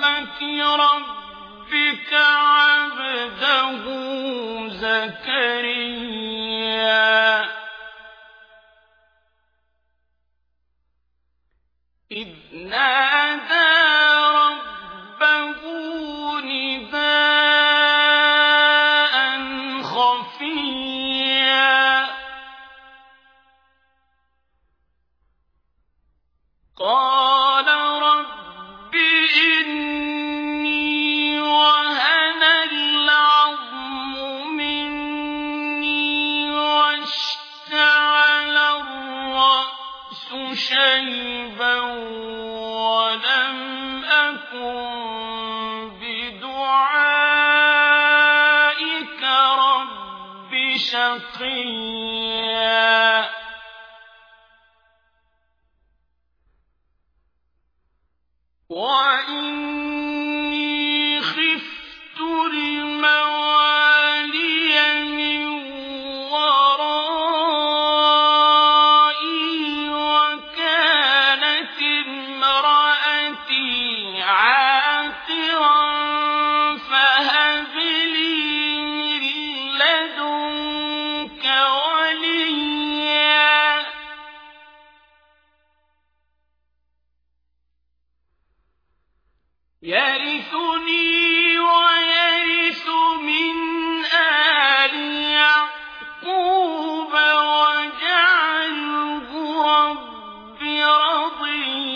رحمة ربك عبده زكريا. إذ نادى ربه نداء خفيا. قال شيبا ولم أكن بدعائك رب شقيا. وإني يرثني ويرث من آل يعقوب واجعله رب رضيا.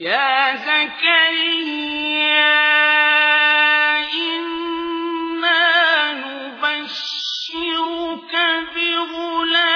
يا زكريا إنا نبشرك بغلام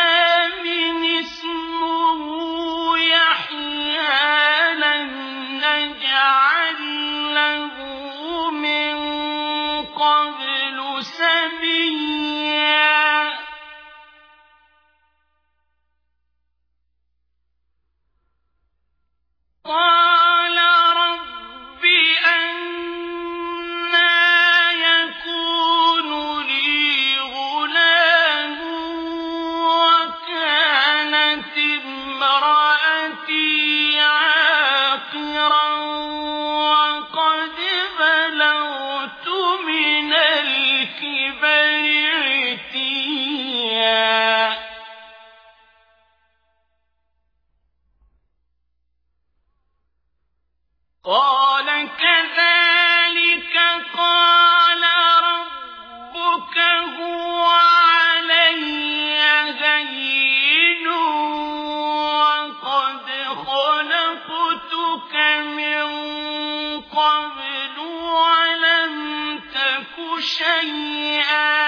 شيئا